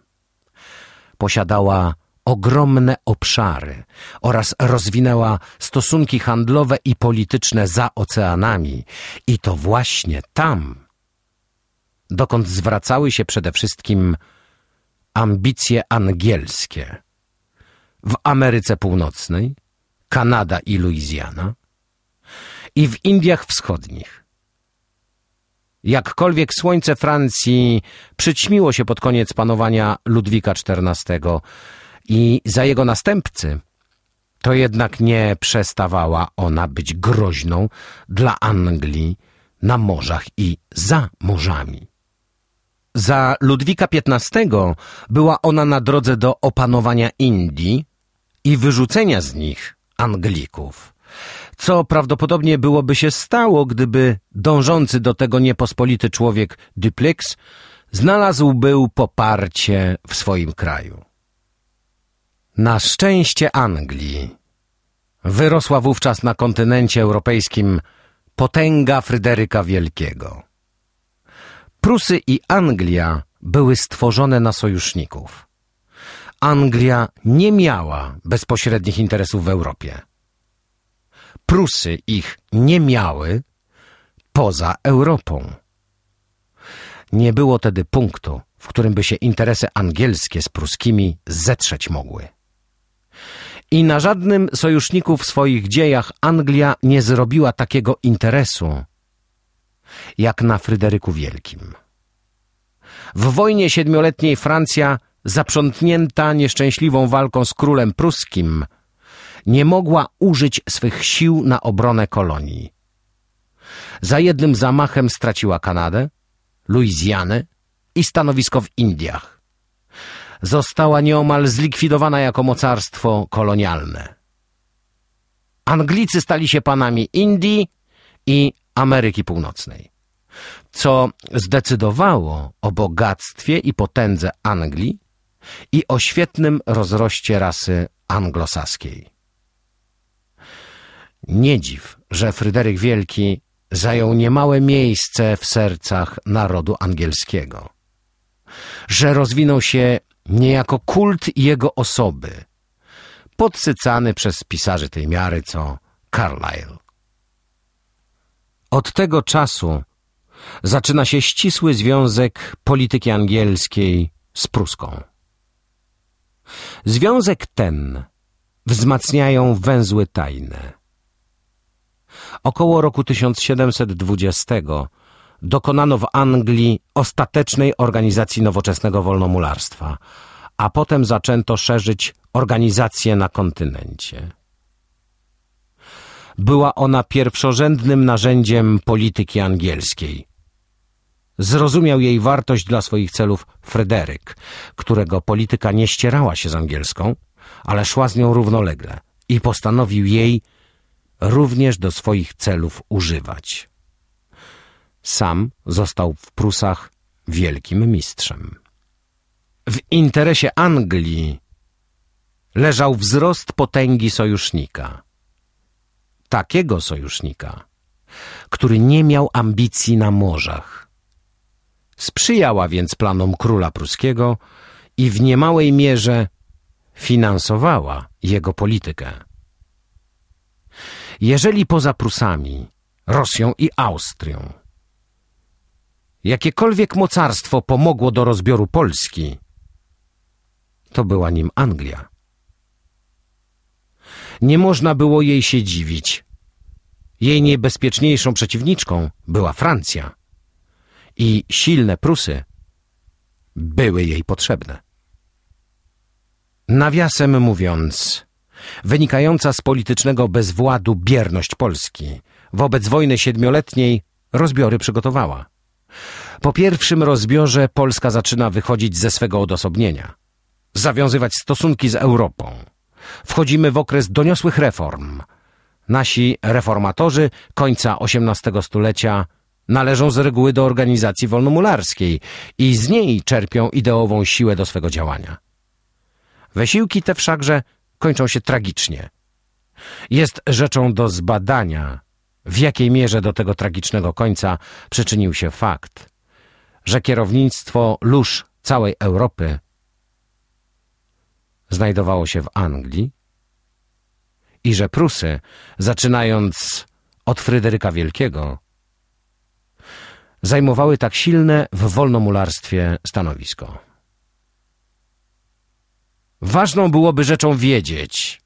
Posiadała ogromne obszary oraz rozwinęła stosunki handlowe i polityczne za oceanami i to właśnie tam, dokąd zwracały się przede wszystkim ambicje angielskie. W Ameryce Północnej, Kanada i Luizjana i w Indiach Wschodnich. Jakkolwiek słońce Francji przyćmiło się pod koniec panowania Ludwika XIV i za jego następcy, to jednak nie przestawała ona być groźną dla Anglii na morzach i za morzami. Za Ludwika XV była ona na drodze do opanowania Indii i wyrzucenia z nich Anglików, co prawdopodobnie byłoby się stało, gdyby dążący do tego niepospolity człowiek Dupleix znalazł był poparcie w swoim kraju. Na szczęście Anglii wyrosła wówczas na kontynencie europejskim potęga Fryderyka Wielkiego. Prusy i Anglia były stworzone na sojuszników. Anglia nie miała bezpośrednich interesów w Europie. Prusy ich nie miały poza Europą. Nie było tedy punktu, w którym by się interesy angielskie z pruskimi zetrzeć mogły. I na żadnym sojuszniku w swoich dziejach Anglia nie zrobiła takiego interesu, jak na Fryderyku Wielkim. W wojnie siedmioletniej Francja, zaprzątnięta nieszczęśliwą walką z królem pruskim, nie mogła użyć swych sił na obronę kolonii. Za jednym zamachem straciła Kanadę, Luizjanę i stanowisko w Indiach. Została nieomal zlikwidowana jako mocarstwo kolonialne. Anglicy stali się panami Indii i Ameryki Północnej, co zdecydowało o bogactwie i potędze Anglii i o świetnym rozroście rasy anglosaskiej. Nie dziw, że Fryderyk Wielki zajął niemałe miejsce w sercach narodu angielskiego, że rozwinął się niejako kult jego osoby, podsycany przez pisarzy tej miary co Carlyle. Od tego czasu zaczyna się ścisły związek polityki angielskiej z pruską. Związek ten wzmacniają węzły tajne. Około roku 1720 dokonano w Anglii ostatecznej organizacji nowoczesnego wolnomularstwa, a potem zaczęto szerzyć organizację na kontynencie. Była ona pierwszorzędnym narzędziem polityki angielskiej. Zrozumiał jej wartość dla swoich celów Fryderyk, którego polityka nie ścierała się z angielską, ale szła z nią równolegle i postanowił jej również do swoich celów używać. Sam został w Prusach wielkim mistrzem. W interesie Anglii leżał wzrost potęgi sojusznika. Takiego sojusznika, który nie miał ambicji na morzach. Sprzyjała więc planom króla pruskiego i w niemałej mierze finansowała jego politykę. Jeżeli poza Prusami, Rosją i Austrią jakiekolwiek mocarstwo pomogło do rozbioru Polski, to była nim Anglia. Nie można było jej się dziwić. Jej niebezpieczniejszą przeciwniczką była Francja i silne Prusy były jej potrzebne. Nawiasem mówiąc, wynikająca z politycznego bezwładu bierność Polski wobec wojny siedmioletniej rozbiory przygotowała. Po pierwszym rozbiorze Polska zaczyna wychodzić ze swego odosobnienia, zawiązywać stosunki z Europą. Wchodzimy w okres doniosłych reform. Nasi reformatorzy końca XVIII stulecia należą z reguły do organizacji wolnomularskiej i z niej czerpią ideową siłę do swego działania. Wysiłki te wszakże kończą się tragicznie. Jest rzeczą do zbadania, w jakiej mierze do tego tragicznego końca przyczynił się fakt, że kierownictwo lóż całej Europy znajdowało się w Anglii i że Prusy, zaczynając od Fryderyka Wielkiego, zajmowały tak silne w wolnomularstwie stanowisko. Ważną byłoby rzeczą wiedzieć,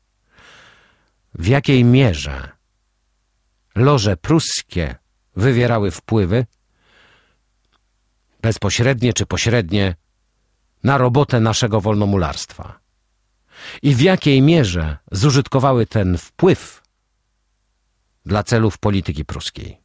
w jakiej mierze loże pruskie wywierały wpływy, bezpośrednie czy pośrednie, na robotę naszego wolnomularstwa i w jakiej mierze zużytkowały ten wpływ dla celów polityki pruskiej.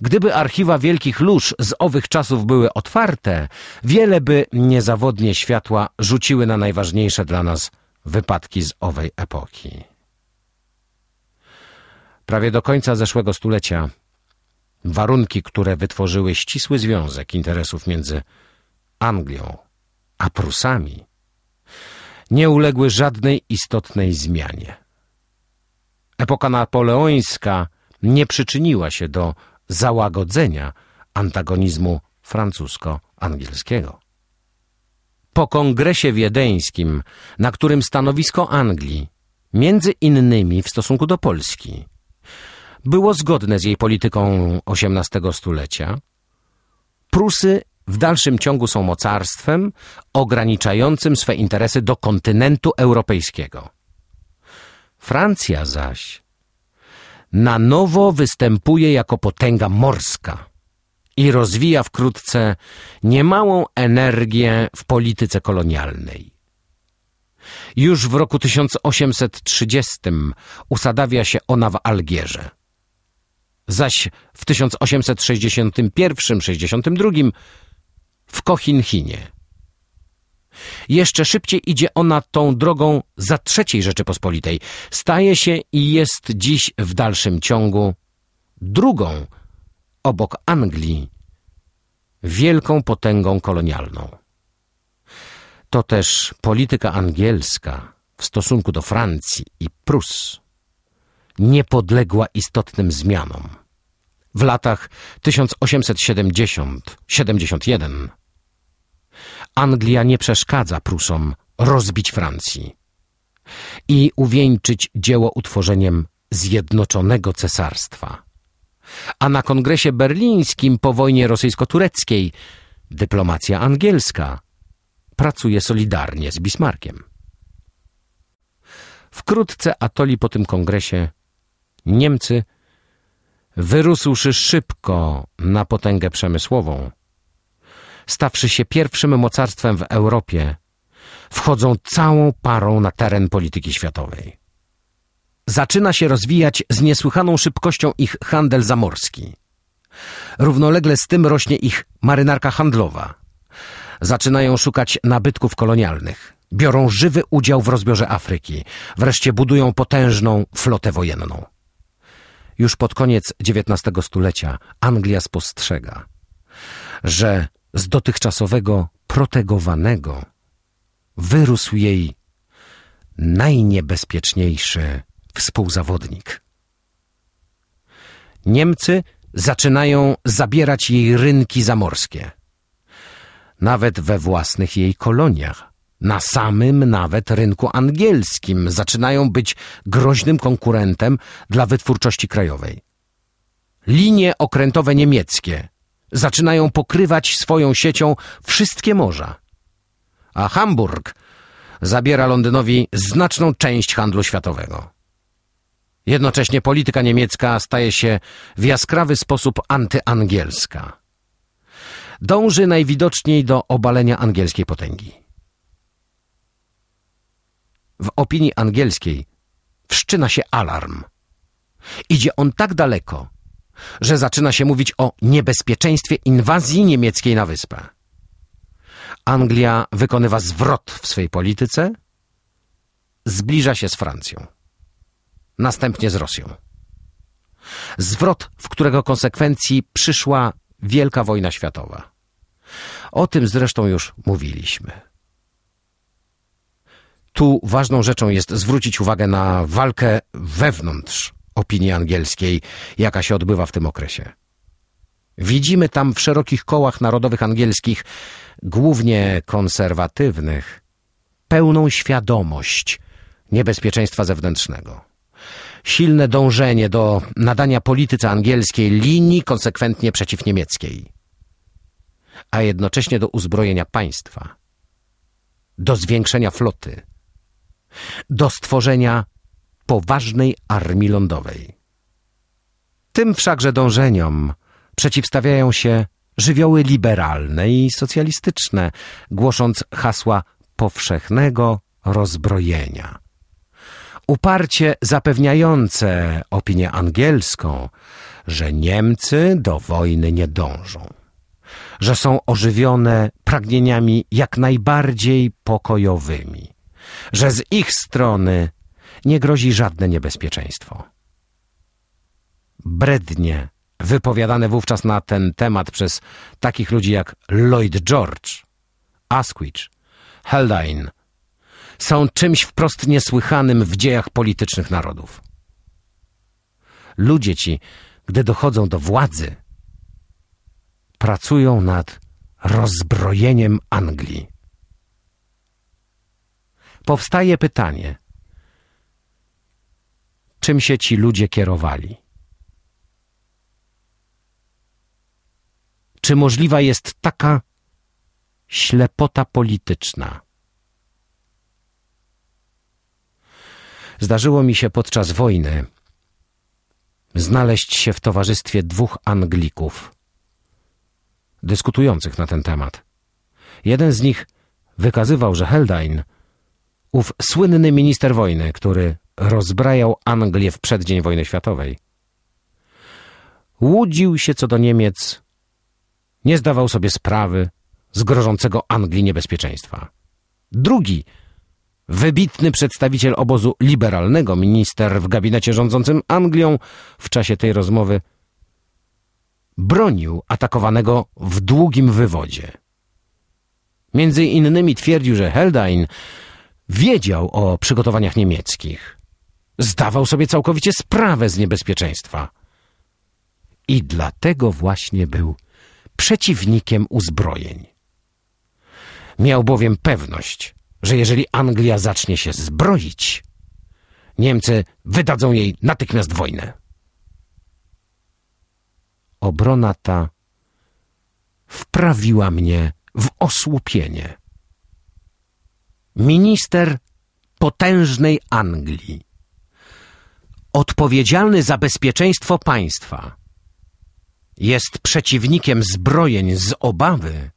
Gdyby archiwa wielkich lóż z owych czasów były otwarte, wiele by niezawodnie światła rzuciły na najważniejsze dla nas wypadki z owej epoki. Prawie do końca zeszłego stulecia warunki, które wytworzyły ścisły związek interesów między Anglią a Prusami, nie uległy żadnej istotnej zmianie. Epoka napoleońska nie przyczyniła się do załagodzenia antagonizmu francusko-angielskiego. Po kongresie wiedeńskim, na którym stanowisko Anglii, między innymi w stosunku do Polski, było zgodne z jej polityką XVIII stulecia, Prusy w dalszym ciągu są mocarstwem ograniczającym swe interesy do kontynentu europejskiego. Francja zaś na nowo występuje jako potęga morska i rozwija wkrótce niemałą energię w polityce kolonialnej. Już w roku 1830 usadawia się ona w Algierze. Zaś w 1861-62 w Kochinchinie. Jeszcze szybciej idzie ona tą drogą za trzeciej Rzeczypospolitej. Staje się i jest dziś w dalszym ciągu drugą obok Anglii wielką potęgą kolonialną. To też polityka angielska w stosunku do Francji i Prus nie podległa istotnym zmianom. W latach 1870-71 Anglia nie przeszkadza Prusom rozbić Francji i uwieńczyć dzieło utworzeniem Zjednoczonego Cesarstwa. A na kongresie berlińskim po wojnie rosyjsko-tureckiej dyplomacja angielska pracuje solidarnie z Bismarckiem. Wkrótce atoli po tym kongresie Niemcy, wyrósłszy szybko na potęgę przemysłową, stawszy się pierwszym mocarstwem w Europie, wchodzą całą parą na teren polityki światowej. Zaczyna się rozwijać z niesłychaną szybkością ich handel zamorski. Równolegle z tym rośnie ich marynarka handlowa. Zaczynają szukać nabytków kolonialnych. Biorą żywy udział w rozbiorze Afryki. Wreszcie budują potężną flotę wojenną. Już pod koniec XIX stulecia Anglia spostrzega, że z dotychczasowego protegowanego wyrósł jej najniebezpieczniejszy współzawodnik. Niemcy zaczynają zabierać jej rynki zamorskie. Nawet we własnych jej koloniach, na samym nawet rynku angielskim zaczynają być groźnym konkurentem dla wytwórczości krajowej. Linie okrętowe niemieckie zaczynają pokrywać swoją siecią wszystkie morza. A Hamburg zabiera Londynowi znaczną część handlu światowego. Jednocześnie polityka niemiecka staje się w jaskrawy sposób antyangielska. Dąży najwidoczniej do obalenia angielskiej potęgi. W opinii angielskiej wszczyna się alarm. Idzie on tak daleko, że zaczyna się mówić o niebezpieczeństwie inwazji niemieckiej na wyspę. Anglia wykonywa zwrot w swej polityce, zbliża się z Francją, następnie z Rosją. Zwrot, w którego konsekwencji przyszła Wielka Wojna Światowa. O tym zresztą już mówiliśmy. Tu ważną rzeczą jest zwrócić uwagę na walkę wewnątrz opinii angielskiej, jaka się odbywa w tym okresie. Widzimy tam w szerokich kołach narodowych angielskich, głównie konserwatywnych, pełną świadomość niebezpieczeństwa zewnętrznego. Silne dążenie do nadania polityce angielskiej linii konsekwentnie przeciwniemieckiej, a jednocześnie do uzbrojenia państwa, do zwiększenia floty, do stworzenia poważnej armii lądowej. Tym wszakże dążeniom przeciwstawiają się żywioły liberalne i socjalistyczne, głosząc hasła powszechnego rozbrojenia. Uparcie zapewniające opinię angielską, że Niemcy do wojny nie dążą, że są ożywione pragnieniami jak najbardziej pokojowymi, że z ich strony nie grozi żadne niebezpieczeństwo. Brednie wypowiadane wówczas na ten temat przez takich ludzi jak Lloyd George, Asquith, Haldane są czymś wprost niesłychanym w dziejach politycznych narodów. Ludzie ci gdy dochodzą do władzy, pracują nad rozbrojeniem Anglii. Powstaje pytanie, czym się ci ludzie kierowali? Czy możliwa jest taka ślepota polityczna? Zdarzyło mi się podczas wojny znaleźć się w towarzystwie dwóch Anglików dyskutujących na ten temat. Jeden z nich wykazywał, że Heldine, ów słynny minister wojny, który rozbrajał Anglię w przeddzień wojny światowej, łudził się co do Niemiec, nie zdawał sobie sprawy z grożącego Anglii niebezpieczeństwa. Drugi Wybitny przedstawiciel obozu liberalnego, minister w gabinecie rządzącym Anglią, w czasie tej rozmowy bronił atakowanego w długim wywodzie. Między innymi twierdził, że Heldain wiedział o przygotowaniach niemieckich. Zdawał sobie całkowicie sprawę z niebezpieczeństwa. I dlatego właśnie był przeciwnikiem uzbrojeń. Miał bowiem pewność, że jeżeli Anglia zacznie się zbroić, Niemcy wydadzą jej natychmiast wojnę. Obrona ta wprawiła mnie w osłupienie. Minister potężnej Anglii, odpowiedzialny za bezpieczeństwo państwa, jest przeciwnikiem zbrojeń z obawy,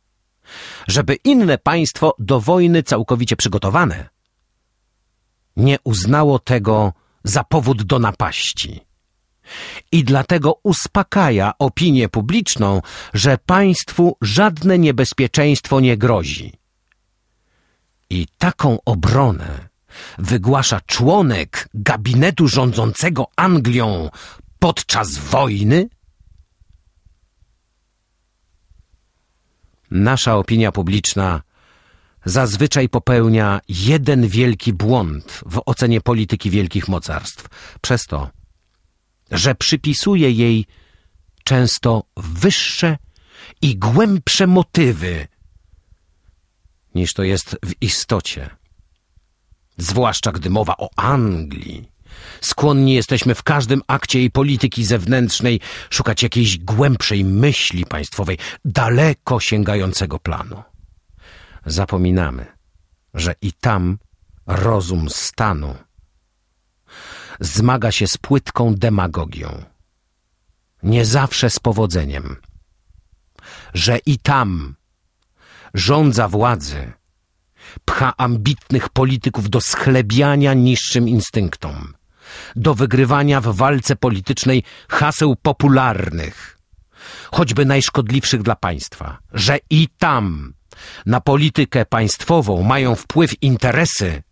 żeby inne państwo do wojny całkowicie przygotowane nie uznało tego za powód do napaści. I dlatego uspokaja opinię publiczną, że państwu żadne niebezpieczeństwo nie grozi. I taką obronę wygłasza członek gabinetu rządzącego Anglią podczas wojny? Nasza opinia publiczna zazwyczaj popełnia jeden wielki błąd w ocenie polityki wielkich mocarstw, przez to, że przypisuje jej często wyższe i głębsze motywy, niż to jest w istocie. Zwłaszcza gdy mowa o Anglii. Skłonni jesteśmy w każdym akcie jej polityki zewnętrznej szukać jakiejś głębszej myśli państwowej, daleko sięgającego planu. Zapominamy, że i tam rozum stanu zmaga się z płytką demagogią. Nie zawsze z powodzeniem. Że i tam rządza władzy pcha ambitnych polityków do schlebiania niższym instynktom do wygrywania w walce politycznej haseł popularnych, choćby najszkodliwszych dla państwa, że i tam na politykę państwową mają wpływ interesy,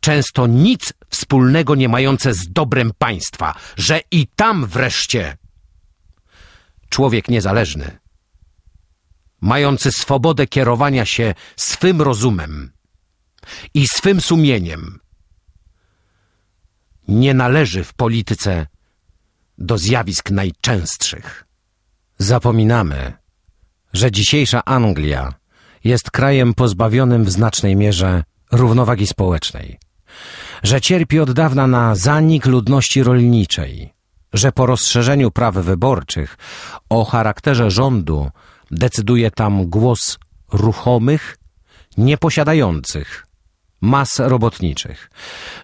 często nic wspólnego nie mające z dobrem państwa, że i tam wreszcie człowiek niezależny, mający swobodę kierowania się swym rozumem i swym sumieniem, nie należy w polityce do zjawisk najczęstszych. Zapominamy, że dzisiejsza Anglia jest krajem pozbawionym w znacznej mierze równowagi społecznej, że cierpi od dawna na zanik ludności rolniczej, że po rozszerzeniu praw wyborczych o charakterze rządu decyduje tam głos ruchomych, nieposiadających mas robotniczych,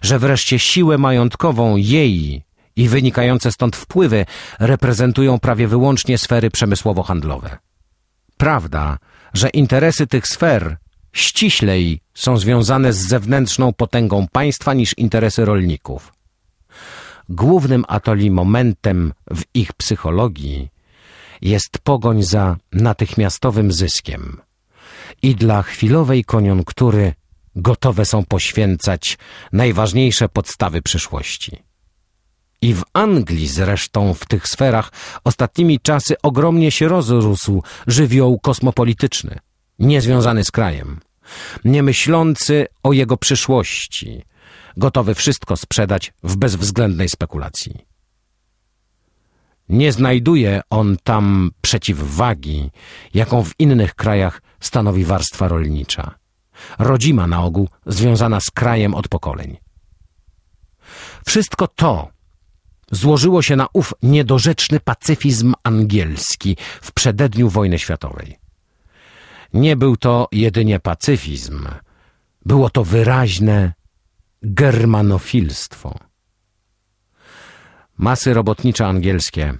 że wreszcie siłę majątkową jej i wynikające stąd wpływy reprezentują prawie wyłącznie sfery przemysłowo-handlowe. Prawda, że interesy tych sfer ściślej są związane z zewnętrzną potęgą państwa niż interesy rolników. Głównym atoli momentem w ich psychologii jest pogoń za natychmiastowym zyskiem i dla chwilowej koniunktury gotowe są poświęcać najważniejsze podstawy przyszłości. I w Anglii zresztą w tych sferach ostatnimi czasy ogromnie się rozrósł żywioł kosmopolityczny, niezwiązany z krajem, nie myślący o jego przyszłości, gotowy wszystko sprzedać w bezwzględnej spekulacji. Nie znajduje on tam przeciwwagi, jaką w innych krajach stanowi warstwa rolnicza. Rodzima na ogół związana z krajem od pokoleń. Wszystko to złożyło się na ów niedorzeczny pacyfizm angielski w przededniu wojny światowej. Nie był to jedynie pacyfizm, było to wyraźne germanofilstwo. Masy robotnicze angielskie,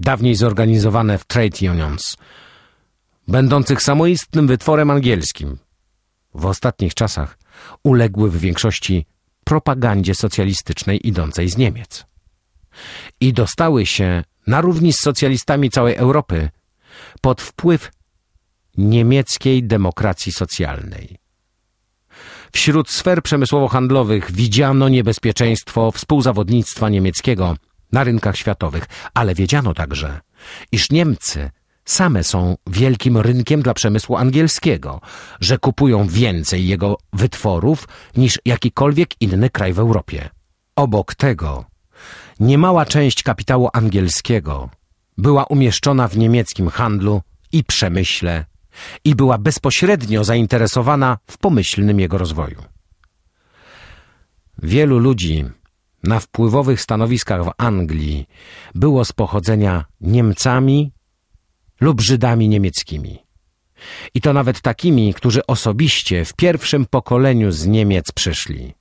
dawniej zorganizowane w trade unions, będących samoistnym wytworem angielskim, w ostatnich czasach uległy w większości propagandzie socjalistycznej idącej z Niemiec. I dostały się, na równi z socjalistami całej Europy, pod wpływ niemieckiej demokracji socjalnej. Wśród sfer przemysłowo-handlowych widziano niebezpieczeństwo współzawodnictwa niemieckiego na rynkach światowych, ale wiedziano także, iż Niemcy same są wielkim rynkiem dla przemysłu angielskiego, że kupują więcej jego wytworów niż jakikolwiek inny kraj w Europie. Obok tego niemała część kapitału angielskiego była umieszczona w niemieckim handlu i przemyśle i była bezpośrednio zainteresowana w pomyślnym jego rozwoju. Wielu ludzi na wpływowych stanowiskach w Anglii było z pochodzenia Niemcami lub Żydami niemieckimi. I to nawet takimi, którzy osobiście w pierwszym pokoleniu z Niemiec przyszli.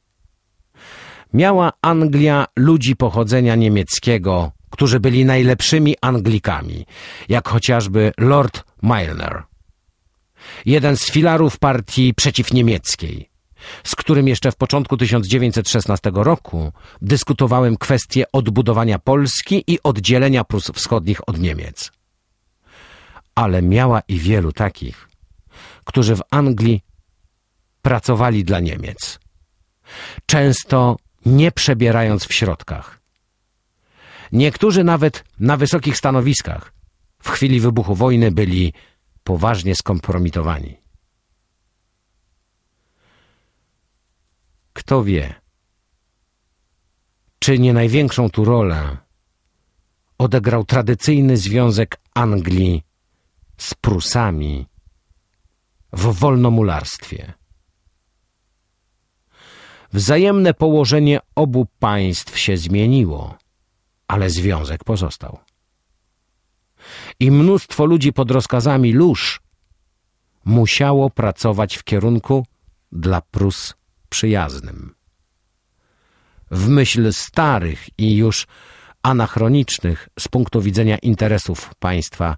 Miała Anglia ludzi pochodzenia niemieckiego, którzy byli najlepszymi Anglikami, jak chociażby Lord Milner, jeden z filarów partii przeciwniemieckiej, z którym jeszcze w początku 1916 roku dyskutowałem kwestię odbudowania Polski i oddzielenia Prus Wschodnich od Niemiec. Ale miała i wielu takich, którzy w Anglii pracowali dla Niemiec. Często nie przebierając w środkach. Niektórzy nawet na wysokich stanowiskach w chwili wybuchu wojny byli poważnie skompromitowani. Kto wie, czy nie największą tu rolę odegrał tradycyjny związek Anglii z Prusami w wolnomularstwie. Wzajemne położenie obu państw się zmieniło, ale związek pozostał. I mnóstwo ludzi pod rozkazami lóż musiało pracować w kierunku dla Prus przyjaznym. W myśl starych i już anachronicznych z punktu widzenia interesów państwa